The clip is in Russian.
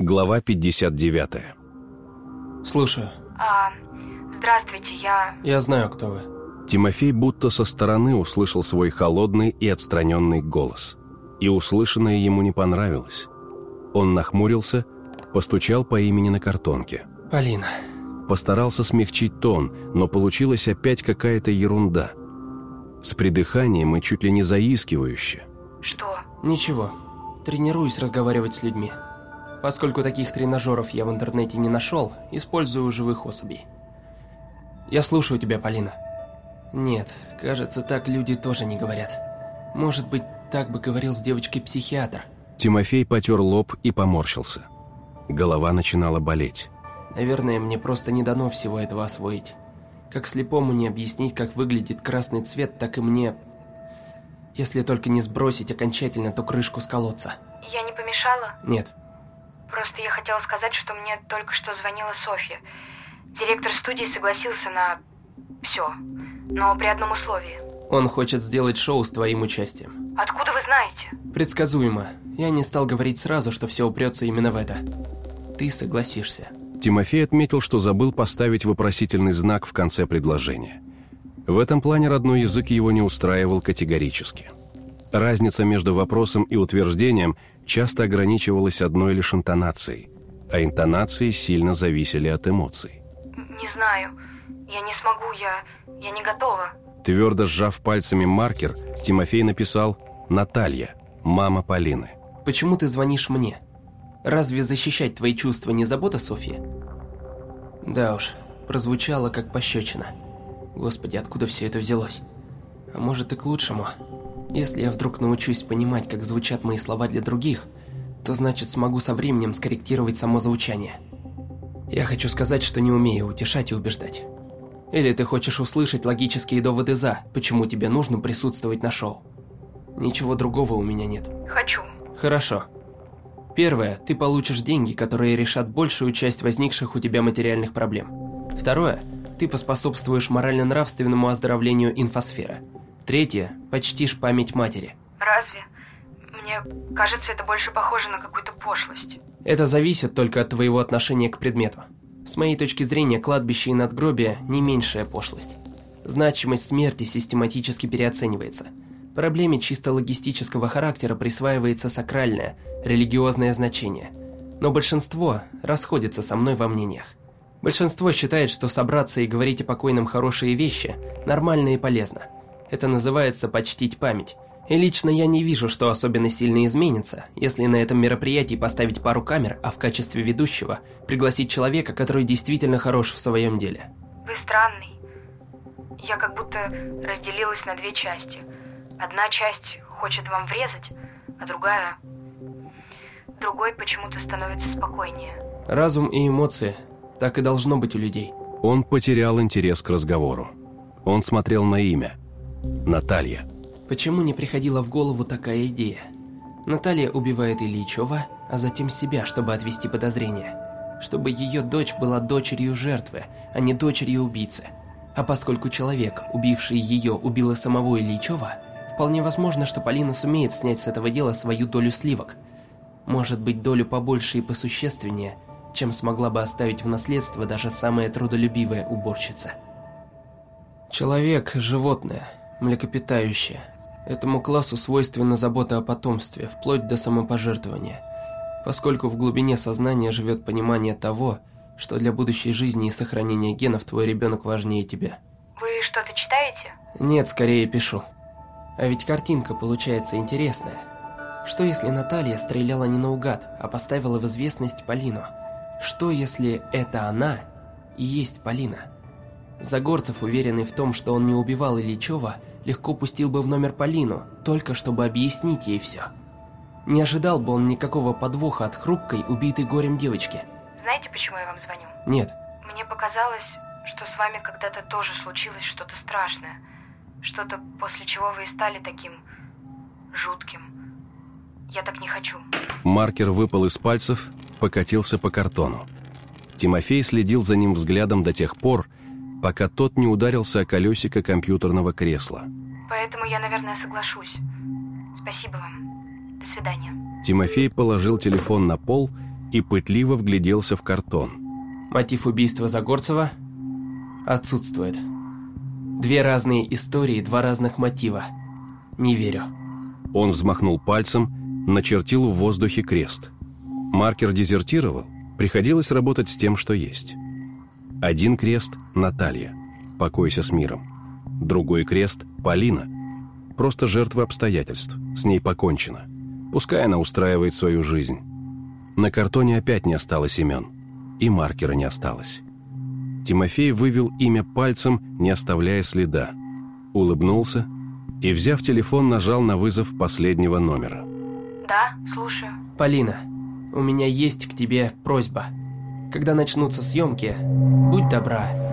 Глава 59 Слушаю. А, здравствуйте, я... Я знаю, кто вы. Тимофей будто со стороны услышал свой холодный и отстраненный голос. И услышанное ему не понравилось. Он нахмурился, постучал по имени на картонке. Полина. Постарался смягчить тон, но получилась опять какая-то ерунда. С придыханием и чуть ли не заискивающе. Что? Ничего. Тренируюсь разговаривать с людьми. Поскольку таких тренажеров я в интернете не нашел, использую живых особей. Я слушаю тебя, Полина. Нет, кажется, так люди тоже не говорят. Может быть, так бы говорил с девочкой психиатр. Тимофей потер лоб и поморщился. Голова начинала болеть. Наверное, мне просто не дано всего этого освоить. Как слепому не объяснить, как выглядит красный цвет, так и мне... Если только не сбросить окончательно ту крышку с колодца. Я не помешала? Нет. Просто я хотела сказать, что мне только что звонила Софья. Директор студии согласился на... все. Но при одном условии. Он хочет сделать шоу с твоим участием. Откуда вы знаете? Предсказуемо. Я не стал говорить сразу, что все упрется именно в это. Ты согласишься. Тимофей отметил, что забыл поставить вопросительный знак в конце предложения. В этом плане родной язык его не устраивал категорически. Разница между вопросом и утверждением часто ограничивалась одной лишь интонацией, а интонации сильно зависели от эмоций. Не знаю. Я не смогу, я... я не готова. Твердо сжав пальцами маркер, Тимофей написал «Наталья, мама Полины». Почему ты звонишь мне? Разве защищать твои чувства не забота Софьи? Да уж, прозвучало как пощечина. Господи, откуда все это взялось? А может и к лучшему. Если я вдруг научусь понимать, как звучат мои слова для других, то значит смогу со временем скорректировать само звучание. Я хочу сказать, что не умею утешать и убеждать. Или ты хочешь услышать логические доводы «за», почему тебе нужно присутствовать на шоу? Ничего другого у меня нет. Хочу. Хорошо. Первое, ты получишь деньги, которые решат большую часть возникших у тебя материальных проблем. Второе, ты поспособствуешь морально-нравственному оздоровлению инфосферы. Третье, почтишь память матери. Разве? Мне кажется, это больше похоже на какую-то пошлость. Это зависит только от твоего отношения к предмету. С моей точки зрения, кладбище и надгробие – не меньшая пошлость. Значимость смерти систематически переоценивается. Проблеме чисто логистического характера присваивается сакральное, религиозное значение. Но большинство расходится со мной во мнениях. Большинство считает, что собраться и говорить о покойном хорошие вещи нормально и полезно. Это называется почтить память. И лично я не вижу, что особенно сильно изменится, если на этом мероприятии поставить пару камер, а в качестве ведущего пригласить человека, который действительно хорош в своем деле. Вы странный. Я как будто разделилась на две части. Одна часть хочет вам врезать, а другая... Другой почему-то становится спокойнее. Разум и эмоции. Так и должно быть у людей. Он потерял интерес к разговору. Он смотрел на имя. Наталья. Почему не приходила в голову такая идея? Наталья убивает Ильичева, а затем себя, чтобы отвести подозрения. Чтобы ее дочь была дочерью жертвы, а не дочерью убийцы. А поскольку человек, убивший ее, убила самого Ильичева, вполне возможно, что Полина сумеет снять с этого дела свою долю сливок. Может быть, долю побольше и посущественнее, чем смогла бы оставить в наследство даже самая трудолюбивая уборщица. Человек – животное, млекопитающее. Этому классу свойственна забота о потомстве, вплоть до самопожертвования, поскольку в глубине сознания живет понимание того, что для будущей жизни и сохранения генов твой ребенок важнее тебя. Вы что-то читаете? Нет, скорее пишу. А ведь картинка получается интересная. Что если Наталья стреляла не наугад, а поставила в известность Полину? Что если это она и есть Полина? Загорцев, уверенный в том, что он не убивал Ильичева, легко пустил бы в номер Полину, только чтобы объяснить ей все. Не ожидал бы он никакого подвоха от хрупкой, убитой горем девочки. Знаете, почему я вам звоню? Нет. Мне показалось, что с вами когда-то тоже случилось что-то страшное. Что-то, после чего вы и стали таким... жутким. Я так не хочу. Маркер выпал из пальцев, покатился по картону. Тимофей следил за ним взглядом до тех пор, пока тот не ударился о колесико компьютерного кресла. Поэтому я, наверное, соглашусь. Спасибо вам. До свидания. Тимофей положил телефон на пол и пытливо вгляделся в картон. Мотив убийства Загорцева отсутствует. Две разные истории, два разных мотива. Не верю. Он взмахнул пальцем, начертил в воздухе крест. Маркер дезертировал, приходилось работать с тем, что есть. Один крест – Наталья. Покойся с миром. Другой крест – Полина. Просто жертва обстоятельств. С ней покончено. Пускай она устраивает свою жизнь. На картоне опять не осталось имен. И маркера не осталось. Тимофей вывел имя пальцем, не оставляя следа. Улыбнулся и, взяв телефон, нажал на вызов последнего номера. Да, слушаю. Полина, у меня есть к тебе просьба. Когда начнутся съемки, будь добра,